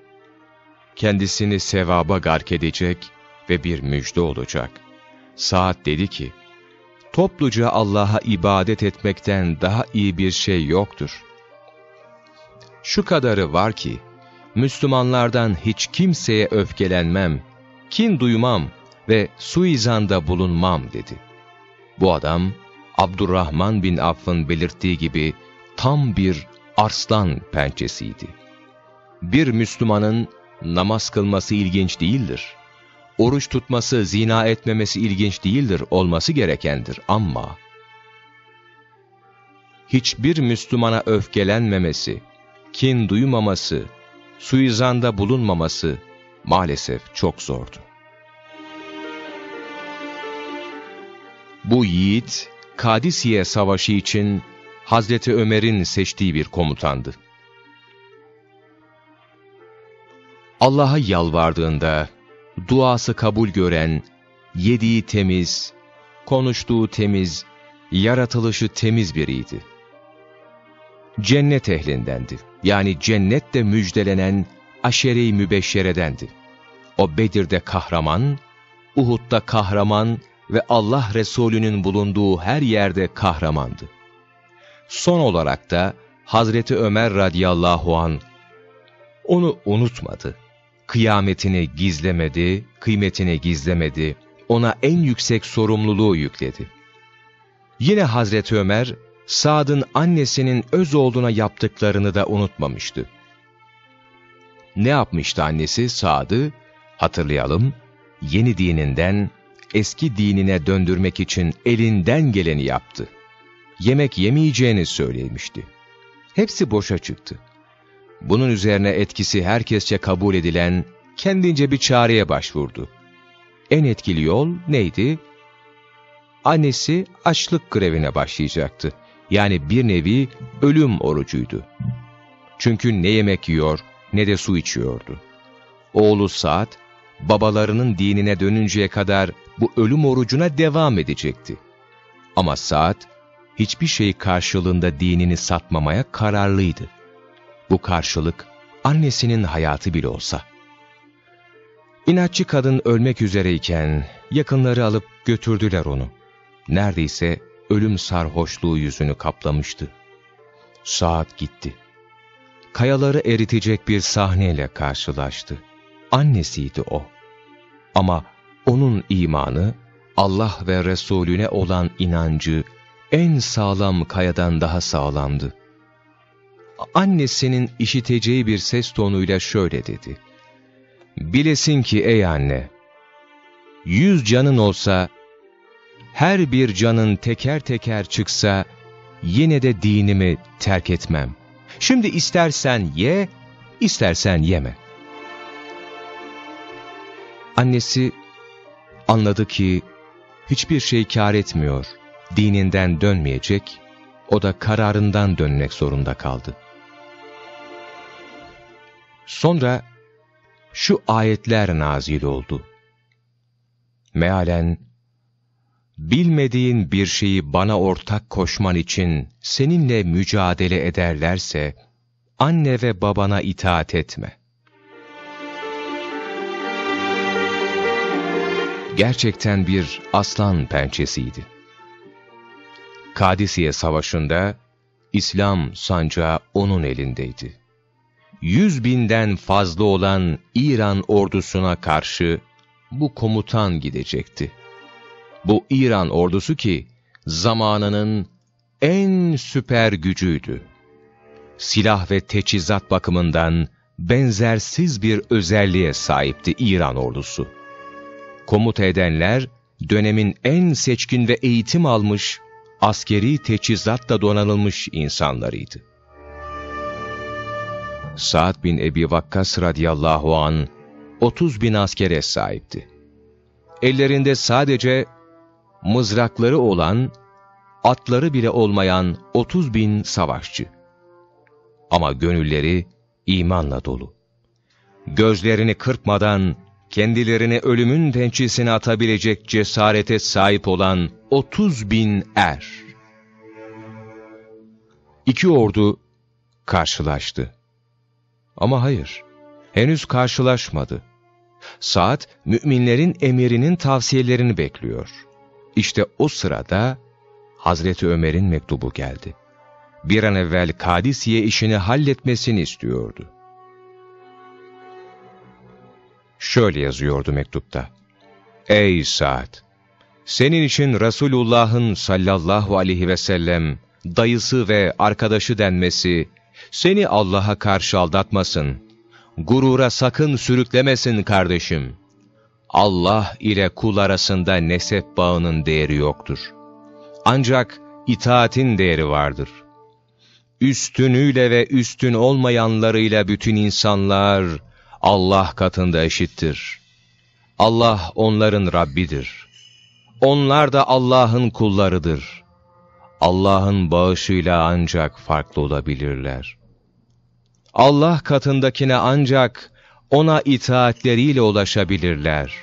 kendisini sevaba gark edecek ve bir müjde olacak. Saat dedi ki, topluca Allah'a ibadet etmekten daha iyi bir şey yoktur. Şu kadarı var ki, Müslümanlardan hiç kimseye öfkelenmem, kin duymam ve suizanda bulunmam dedi. Bu adam, Abdurrahman bin Aff'ın belirttiği gibi tam bir arslan pençesiydi. Bir Müslümanın namaz kılması ilginç değildir. Oruç tutması, zina etmemesi ilginç değildir, olması gerekendir ama hiçbir Müslümana öfkelenmemesi, kin duymaması, suizanda bulunmaması maalesef çok zordu. Bu yiğit, Kadisiye Savaşı için Hazreti Ömer'in seçtiği bir komutandı. Allah'a yalvardığında, duası kabul gören, yediği temiz, konuştuğu temiz, yaratılışı temiz biriydi. Cennet ehlindendi. Yani cennette müjdelenen aşere-i mübeşşeredendi. O Bedir'de kahraman, Uhud'da kahraman ve Allah Resulü'nün bulunduğu her yerde kahramandı. Son olarak da Hazreti Ömer radıyallahu an onu unutmadı. Kıyametini gizlemedi, kıymetini gizlemedi, ona en yüksek sorumluluğu yükledi. Yine Hazreti Ömer, Sad'ın annesinin öz olduğuna yaptıklarını da unutmamıştı. Ne yapmıştı annesi Sad'ı? Hatırlayalım, yeni dininden eski dinine döndürmek için elinden geleni yaptı. Yemek yemeyeceğini söylemişti. Hepsi boşa çıktı. Bunun üzerine etkisi herkesçe kabul edilen kendince bir çareye başvurdu. En etkili yol neydi? Annesi açlık grevine başlayacaktı. Yani bir nevi ölüm orucuydu. Çünkü ne yemek yiyor ne de su içiyordu. Oğlu Saad, babalarının dinine dönünceye kadar bu ölüm orucuna devam edecekti. Ama Saad, hiçbir şey karşılığında dinini satmamaya kararlıydı. Bu karşılık, annesinin hayatı bile olsa. İnatçı kadın ölmek üzereyken, yakınları alıp götürdüler onu. Neredeyse ölüm sarhoşluğu yüzünü kaplamıştı. Saat gitti. Kayaları eritecek bir sahneyle karşılaştı. Annesiydi o. Ama onun imanı, Allah ve Resulüne olan inancı en sağlam kayadan daha sağlamdı. Annesinin işiteceği bir ses tonuyla şöyle dedi. Bilesin ki ey anne, yüz canın olsa her bir canın teker teker çıksa, yine de dinimi terk etmem. Şimdi istersen ye, istersen yeme. Annesi anladı ki hiçbir şey kar etmiyor, dininden dönmeyecek, o da kararından dönmek zorunda kaldı. Sonra şu ayetler nazil oldu. Mealen, bilmediğin bir şeyi bana ortak koşman için seninle mücadele ederlerse, anne ve babana itaat etme. Gerçekten bir aslan pençesiydi. Kadisiye Savaşı'nda İslam sancağı onun elindeydi. Yüz binden fazla olan İran ordusuna karşı bu komutan gidecekti. Bu İran ordusu ki zamanının en süper gücüydü. Silah ve teçhizat bakımından benzersiz bir özelliğe sahipti İran ordusu. Komuta edenler dönemin en seçkin ve eğitim almış, askeri teçhizatla donanılmış insanlarıydı. Sa'd bin Ebi Vakkas radıyallahu an 30 bin askere sahipti. Ellerinde sadece mızrakları olan, atları bile olmayan 30 bin savaşçı. Ama gönülleri imanla dolu. Gözlerini kırpmadan kendilerini ölümün pençesine atabilecek cesarete sahip olan 30 bin er. İki ordu karşılaştı. Ama hayır, henüz karşılaşmadı. Saat, müminlerin emirinin tavsiyelerini bekliyor. İşte o sırada Hazreti Ömer'in mektubu geldi. Bir an evvel Kadisiye işini halletmesini istiyordu. Şöyle yazıyordu mektupta. Ey Sa'd! Senin için Resulullah'ın sallallahu aleyhi ve sellem dayısı ve arkadaşı denmesi seni Allah'a karşı aldatmasın. Gurura sakın sürüklemesin kardeşim. Allah ile kul arasında nesep bağının değeri yoktur. Ancak itaatin değeri vardır. Üstünüyle ve üstün olmayanlarıyla bütün insanlar Allah katında eşittir. Allah onların Rabbidir. Onlar da Allah'ın kullarıdır. Allah'ın bağışıyla ancak farklı olabilirler. Allah katındakine ancak ona itaatleriyle ulaşabilirler.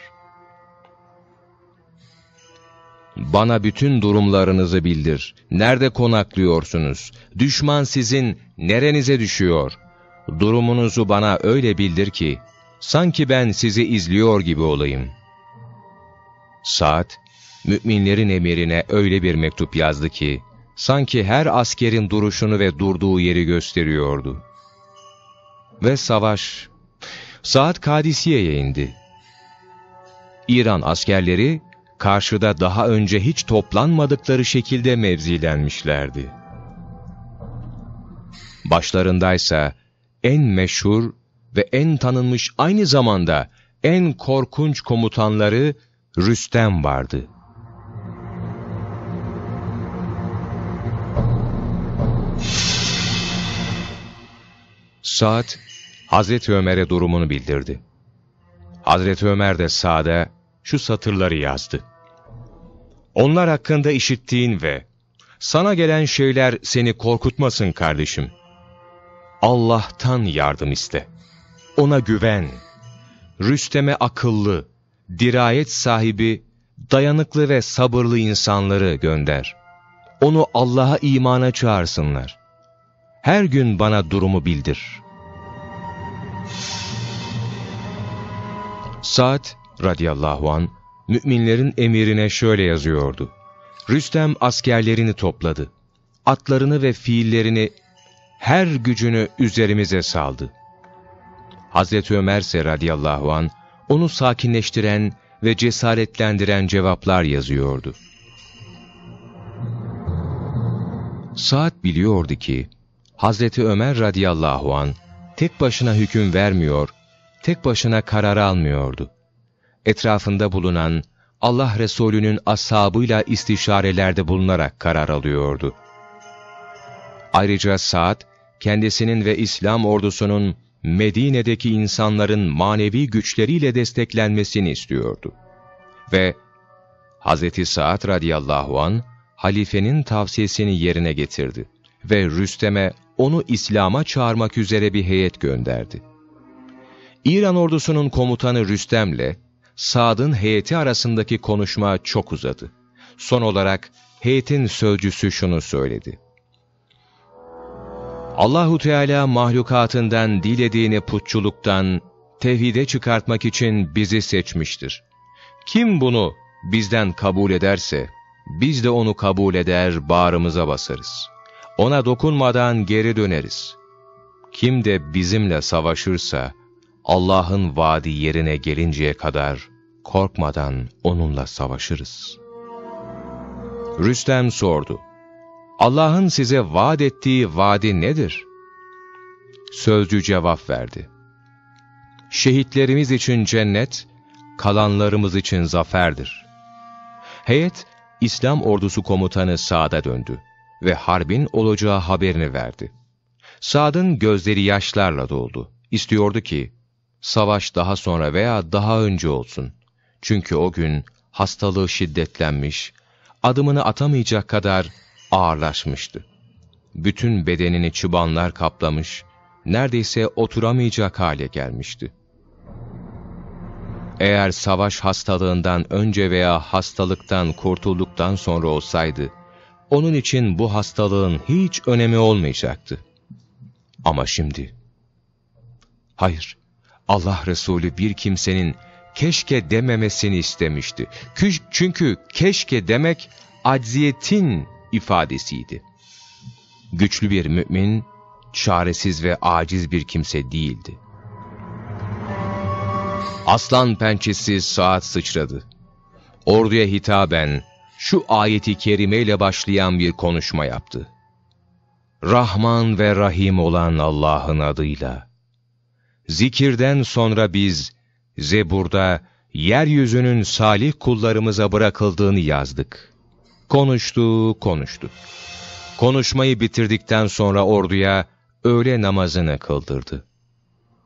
Bana bütün durumlarınızı bildir. Nerede konaklıyorsunuz? Düşman sizin nerenize düşüyor? Durumunuzu bana öyle bildir ki, sanki ben sizi izliyor gibi olayım. Saat, müminlerin emirine öyle bir mektup yazdı ki, sanki her askerin duruşunu ve durduğu yeri gösteriyordu. Ve savaş, saat Kadisiye'ye indi. İran askerleri, karşıda daha önce hiç toplanmadıkları şekilde mevzilenmişlerdi. Başlarındaysa en meşhur ve en tanınmış aynı zamanda en korkunç komutanları Rüstem vardı. Saat, Hazreti Ömer'e durumunu bildirdi. Hazreti Ömer de Sa'da şu satırları yazdı. Onlar hakkında işittiğin ve sana gelen şeyler seni korkutmasın kardeşim. Allah'tan yardım iste. Ona güven. Rüstem'e akıllı, dirayet sahibi, dayanıklı ve sabırlı insanları gönder. Onu Allah'a imana çağırsınlar. Her gün bana durumu bildir. Saat radıyallahu an müminlerin emirine şöyle yazıyordu. Rüstem askerlerini topladı. Atlarını ve fiillerini, her gücünü üzerimize saldı. Hazreti Ömer ise radıyallahu an onu sakinleştiren ve cesaretlendiren cevaplar yazıyordu. Saat biliyordu ki, Hazreti Ömer radıyallahu an tek başına hüküm vermiyor, tek başına karar almıyordu. Etrafında bulunan Allah Resulü'nün ashabıyla istişarelerde bulunarak karar alıyordu. Ayrıca Saad, kendisinin ve İslam ordusunun Medine'deki insanların manevi güçleriyle desteklenmesini istiyordu. Ve Hz. Sa'd radıyallahu an halifenin tavsiyesini yerine getirdi ve Rüstem'e onu İslam'a çağırmak üzere bir heyet gönderdi. İran ordusunun komutanı Rüstem'le Sad'ın heyeti arasındaki konuşma çok uzadı. Son olarak heyetin sözcüsü şunu söyledi. Allahu Teala mahlukatından dilediğini putçuluktan tevhide çıkartmak için bizi seçmiştir. Kim bunu bizden kabul ederse, biz de onu kabul eder, bağrımıza basarız. Ona dokunmadan geri döneriz. Kim de bizimle savaşırsa, Allah'ın vaadi yerine gelinceye kadar korkmadan onunla savaşırız. Rüstem sordu. Allah'ın size vaat ettiği vaadi nedir? Sözcü cevap verdi. Şehitlerimiz için cennet, kalanlarımız için zaferdir. Heyet, İslam ordusu komutanı Sa'da döndü ve harbin olacağı haberini verdi. Sa'd'ın gözleri yaşlarla doldu. İstiyordu ki, savaş daha sonra veya daha önce olsun. Çünkü o gün hastalığı şiddetlenmiş, adımını atamayacak kadar ağırlaşmıştı. Bütün bedenini çıbanlar kaplamış, neredeyse oturamayacak hale gelmişti. Eğer savaş hastalığından önce veya hastalıktan kurtulduktan sonra olsaydı, onun için bu hastalığın hiç önemi olmayacaktı. Ama şimdi, hayır, Allah Resulü bir kimsenin keşke dememesini istemişti. Çünkü keşke demek acziyetin ifadesiydi. Güçlü bir mümin, çaresiz ve aciz bir kimse değildi. Aslan pençesi saat sıçradı. Orduya hitaben şu ayeti kerimeyle başlayan bir konuşma yaptı. Rahman ve Rahim olan Allah'ın adıyla. Zikirden sonra biz Zebur'da yeryüzünün salih kullarımıza bırakıldığını yazdık. Konuştu, konuştu. Konuşmayı bitirdikten sonra orduya öğle namazını kıldırdı.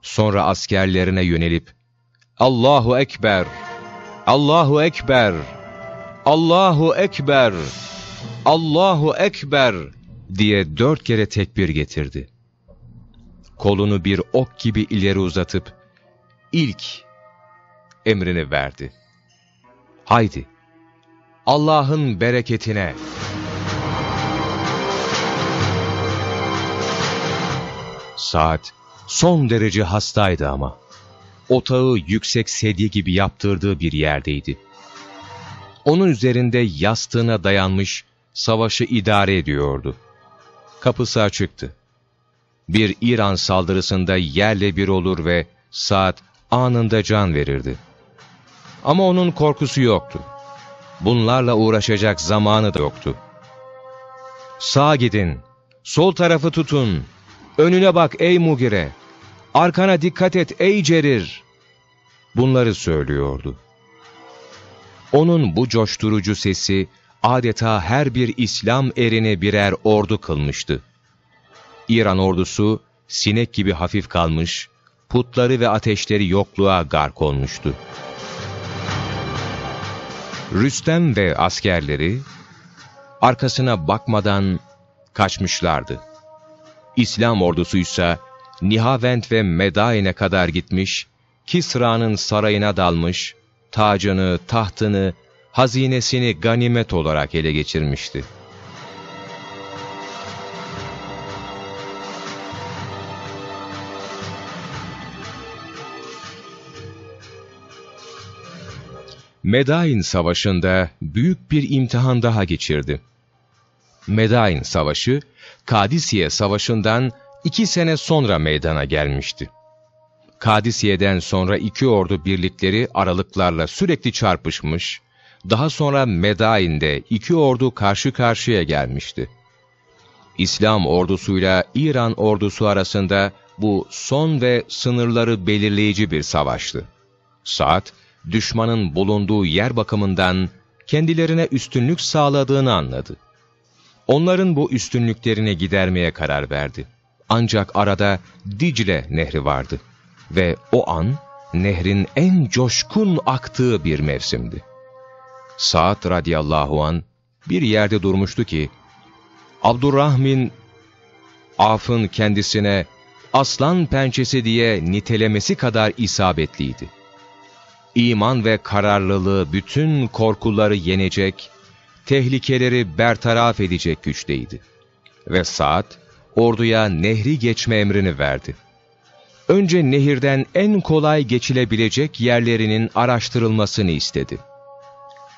Sonra askerlerine yönelip, Allahu Ekber, Allahu Ekber, Allahu Ekber, Allahu Ekber diye dört kere tekbir getirdi. Kolunu bir ok gibi ileri uzatıp, ilk emrini verdi. Haydi, Allah'ın bereketine. Saat son derece hastaydı ama. Otağı yüksek sedye gibi yaptırdığı bir yerdeydi. Onun üzerinde yastığına dayanmış savaşı idare ediyordu. Kapısı açıktı. Bir İran saldırısında yerle bir olur ve saat anında can verirdi. Ama onun korkusu yoktu. Bunlarla uğraşacak zamanı da yoktu. Sağa gidin, sol tarafı tutun, önüne bak ey Mugire, arkana dikkat et ey Cerir. Bunları söylüyordu. Onun bu coşturucu sesi adeta her bir İslam erini birer ordu kılmıştı. İran ordusu sinek gibi hafif kalmış, putları ve ateşleri yokluğa gark olmuştu. Rüstem ve askerleri arkasına bakmadan kaçmışlardı. İslam ordusuysa Nihavent ve Medain'e kadar gitmiş, Kisra'nın sarayına dalmış, tacını, tahtını, hazinesini ganimet olarak ele geçirmişti. Medain Savaşı'nda büyük bir imtihan daha geçirdi. Medain Savaşı, Kadisiye Savaşı'ndan iki sene sonra meydana gelmişti. Kadisiye'den sonra iki ordu birlikleri aralıklarla sürekli çarpışmış, daha sonra Medain'de iki ordu karşı karşıya gelmişti. İslam ordusuyla İran ordusu arasında bu son ve sınırları belirleyici bir savaştı. Saat, düşmanın bulunduğu yer bakımından kendilerine üstünlük sağladığını anladı. Onların bu üstünlüklerini gidermeye karar verdi. Ancak arada Dicle nehri vardı ve o an nehrin en coşkun aktığı bir mevsimdi. Saat radıyallahu an bir yerde durmuştu ki, Abdurrahmin Af'ın kendisine aslan pençesi diye nitelemesi kadar isabetliydi. İman ve kararlılığı bütün korkuları yenecek, tehlikeleri bertaraf edecek güçteydi. Ve saat orduya nehri geçme emrini verdi. Önce nehirden en kolay geçilebilecek yerlerinin araştırılmasını istedi.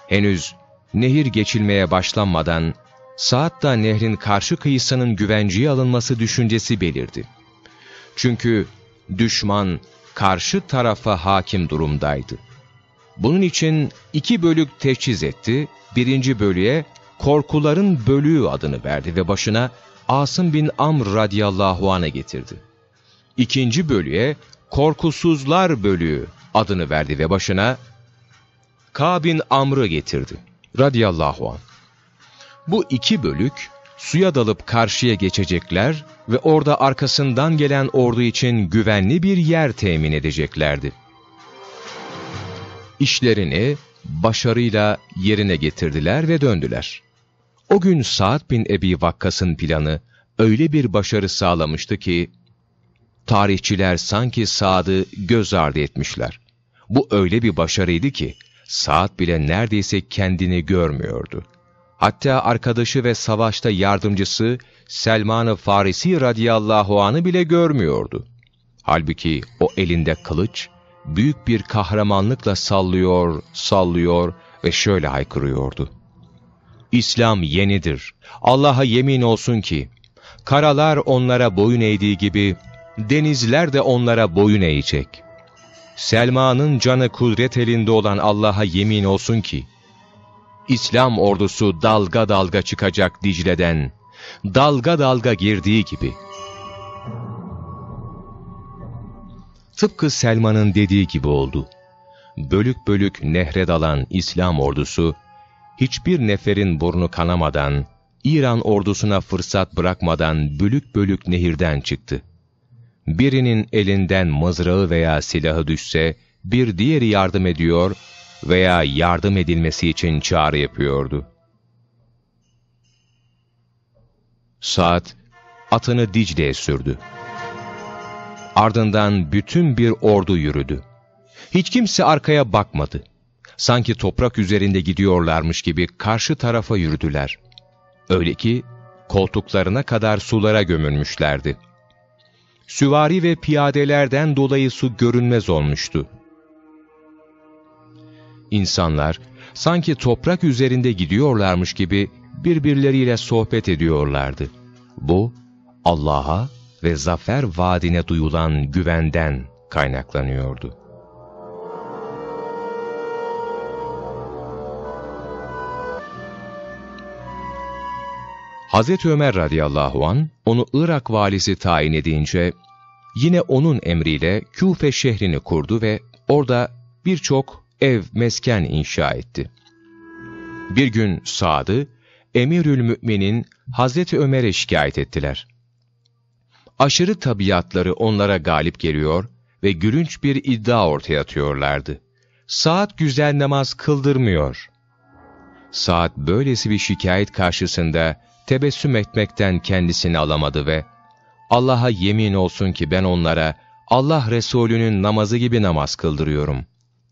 Henüz nehir geçilmeye başlanmadan, Saat nehrin karşı kıyısının güvenceye alınması düşüncesi belirdi. Çünkü düşman karşı tarafa hakim durumdaydı. Bunun için iki bölük teçhiz etti, birinci bölüye korkuların bölüğü adını verdi ve başına Asım bin Amr radıyallahu anh'a getirdi. İkinci bölüye korkusuzlar bölüğü adını verdi ve başına Ka bin Amr'ı getirdi radıyallahu anh. Bu iki bölük suya dalıp karşıya geçecekler ve orada arkasından gelen ordu için güvenli bir yer temin edeceklerdi. İşlerini başarıyla yerine getirdiler ve döndüler. O gün Sa'd bin Ebi Vakkas'ın planı öyle bir başarı sağlamıştı ki, tarihçiler sanki Sa'd'ı göz ardı etmişler. Bu öyle bir başarıydı ki, Sa'd bile neredeyse kendini görmüyordu. Hatta arkadaşı ve savaşta yardımcısı Selman-ı Farisi radıyallahu anı bile görmüyordu. Halbuki o elinde kılıç, büyük bir kahramanlıkla sallıyor, sallıyor ve şöyle haykırıyordu. İslam yenidir. Allah'a yemin olsun ki, karalar onlara boyun eğdiği gibi, denizler de onlara boyun eğecek. Selma'nın canı kudret elinde olan Allah'a yemin olsun ki, İslam ordusu dalga dalga çıkacak Dicle'den, dalga dalga girdiği gibi. Tıpkı Selman'ın dediği gibi oldu. Bölük bölük nehre dalan İslam ordusu, hiçbir neferin burnu kanamadan, İran ordusuna fırsat bırakmadan bölük bölük nehirden çıktı. Birinin elinden mızrağı veya silahı düşse, bir diğeri yardım ediyor veya yardım edilmesi için çağrı yapıyordu. Saat atını Dicle'ye sürdü. Ardından bütün bir ordu yürüdü. Hiç kimse arkaya bakmadı. Sanki toprak üzerinde gidiyorlarmış gibi karşı tarafa yürüdüler. Öyle ki koltuklarına kadar sulara gömülmüşlerdi. Süvari ve piyadelerden dolayı su görünmez olmuştu. İnsanlar sanki toprak üzerinde gidiyorlarmış gibi birbirleriyle sohbet ediyorlardı. Bu Allah'a ve zafer vaadine duyulan güvenden kaynaklanıyordu. Hazreti Ömer radıyallahu an onu Irak valisi tayin edince yine onun emriyle Küfe şehrini kurdu ve orada birçok ev, mesken inşa etti. Bir gün Sad'ı, Emirül Mü'minin Hazreti Ömer'e şikayet ettiler. Aşırı tabiatları onlara galip geliyor ve gülünç bir iddia ortaya atıyorlardı. Saat güzel namaz kıldırmıyor. Saat böylesi bir şikayet karşısında tebessüm etmekten kendisini alamadı ve Allah'a yemin olsun ki ben onlara Allah Resulü'nün namazı gibi namaz kıldırıyorum.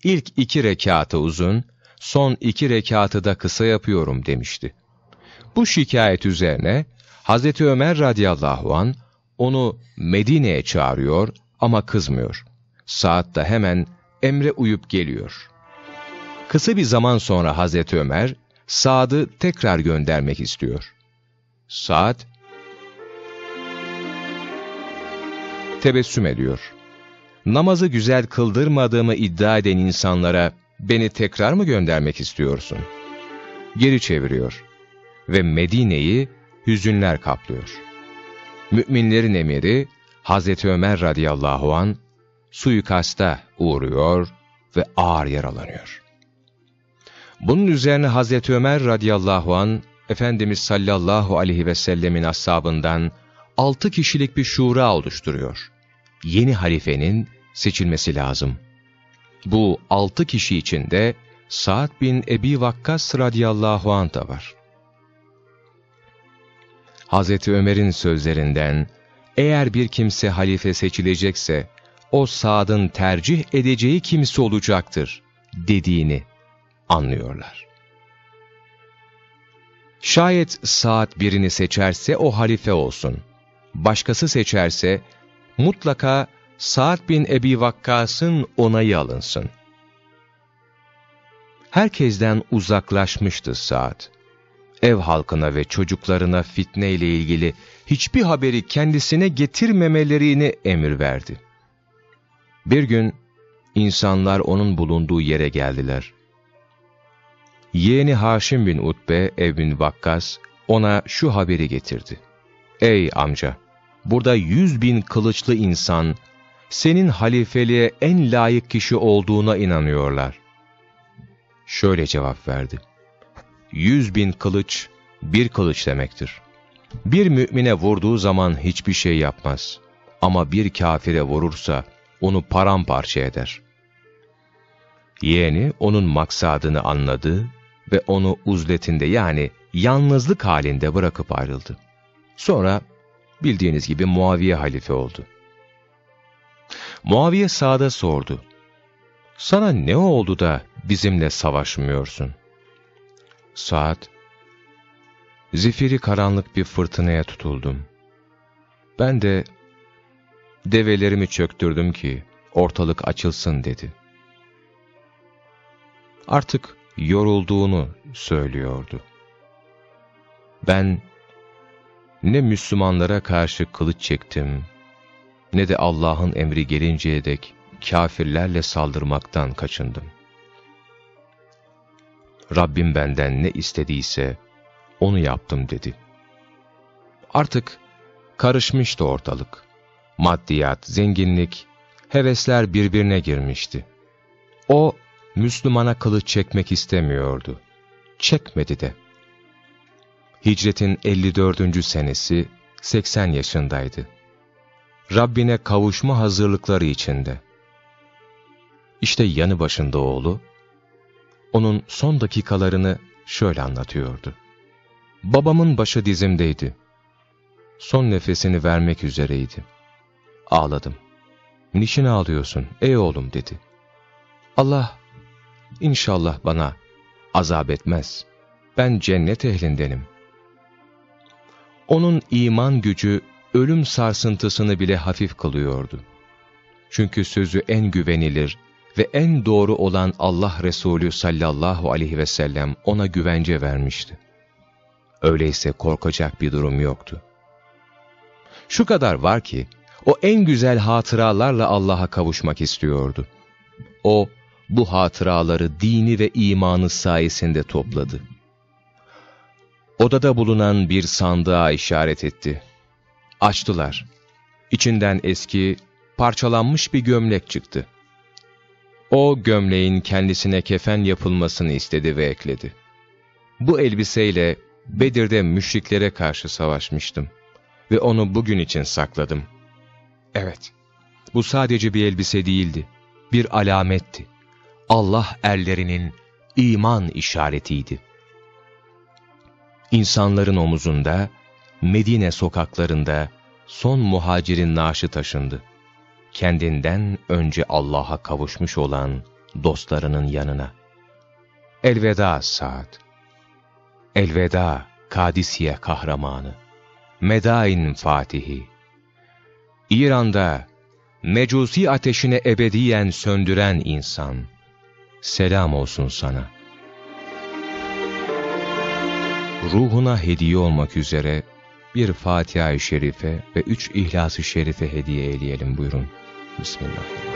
İlk iki rekatı uzun, son iki rekatı da kısa yapıyorum demişti. Bu şikayet üzerine Hazreti Ömer radıyallahu an onu Medine'ye çağırıyor ama kızmıyor. Saat da hemen emre uyup geliyor. Kısa bir zaman sonra Hazreti Ömer Saad'ı tekrar göndermek istiyor. Saad tebessüm ediyor namazı güzel kıldırmadığımı iddia eden insanlara beni tekrar mı göndermek istiyorsun? Geri çeviriyor ve Medine'yi hüzünler kaplıyor. Müminlerin emiri Hazreti Ömer radıyallahu an suikasta uğruyor ve ağır yaralanıyor. Bunun üzerine Hazreti Ömer radıyallahu an Efendimiz sallallahu aleyhi ve sellemin ashabından altı kişilik bir şura oluşturuyor. Yeni halifenin seçilmesi lazım. Bu altı kişi içinde Sa'd bin Ebi Vakkas radıyallahu anh da var. Hazreti Ömer'in sözlerinden eğer bir kimse halife seçilecekse, o Saad'ın tercih edeceği kimse olacaktır dediğini anlıyorlar. Şayet Saad birini seçerse o halife olsun. Başkası seçerse mutlaka Sa'd bin Ebi Vakkas'ın onayı alınsın. Herkesten uzaklaşmıştı Sa'd. Ev halkına ve çocuklarına fitne ile ilgili hiçbir haberi kendisine getirmemelerini emir verdi. Bir gün insanlar onun bulunduğu yere geldiler. Yeğeni Haşim bin Utbe, Ev bin Vakkas ona şu haberi getirdi. Ey amca! Burada yüz bin kılıçlı insan, senin halifeliğe en layık kişi olduğuna inanıyorlar. Şöyle cevap verdi. Yüz bin kılıç, bir kılıç demektir. Bir mümine vurduğu zaman hiçbir şey yapmaz. Ama bir kafire vurursa, onu paramparça eder. Yeğeni onun maksadını anladı ve onu uzletinde yani yalnızlık halinde bırakıp ayrıldı. Sonra bildiğiniz gibi Muaviye halife oldu. Muaviye Sa'da sordu. Sana ne oldu da bizimle savaşmıyorsun? Sa'd, zifiri karanlık bir fırtınaya tutuldum. Ben de develerimi çöktürdüm ki ortalık açılsın dedi. Artık yorulduğunu söylüyordu. Ben ne Müslümanlara karşı kılıç çektim, ne de Allah'ın emri gelinceye dek kafirlerle saldırmaktan kaçındım. Rabbim benden ne istediyse onu yaptım dedi. Artık karışmıştı ortalık. Maddiyat, zenginlik, hevesler birbirine girmişti. O, Müslümana kılıç çekmek istemiyordu. Çekmedi de. Hicretin 54. senesi 80 yaşındaydı. Rabbine kavuşma hazırlıkları içinde. İşte yanı başında oğlu, onun son dakikalarını şöyle anlatıyordu. Babamın başı dizimdeydi. Son nefesini vermek üzereydi. Ağladım. Niçin ağlıyorsun ey oğlum dedi. Allah inşallah bana azap etmez. Ben cennet ehlindenim. Onun iman gücü ölüm sarsıntısını bile hafif kılıyordu. Çünkü sözü en güvenilir ve en doğru olan Allah Resulü sallallahu aleyhi ve sellem ona güvence vermişti. Öyleyse korkacak bir durum yoktu. Şu kadar var ki, o en güzel hatıralarla Allah'a kavuşmak istiyordu. O, bu hatıraları dini ve imanı sayesinde topladı. Odada bulunan bir sandığa işaret etti. Açtılar. İçinden eski, parçalanmış bir gömlek çıktı. O gömleğin kendisine kefen yapılmasını istedi ve ekledi. Bu elbiseyle Bedir'de müşriklere karşı savaşmıştım ve onu bugün için sakladım. Evet, bu sadece bir elbise değildi, bir alametti. Allah erlerinin iman işaretiydi. İnsanların omuzunda, Medine sokaklarında son muhacirin naaşı taşındı. Kendinden önce Allah'a kavuşmuş olan dostlarının yanına. Elveda Sa'd. Elveda Kadisiye kahramanı. Medain Fatihi. İran'da mecusi ateşini ebediyen söndüren insan. Selam olsun sana. Ruhuna hediye olmak üzere bir Fatiha-i Şerife ve üç İhlas-ı Şerife hediye eyleyelim buyurun. Bismillahirrahmanirrahim.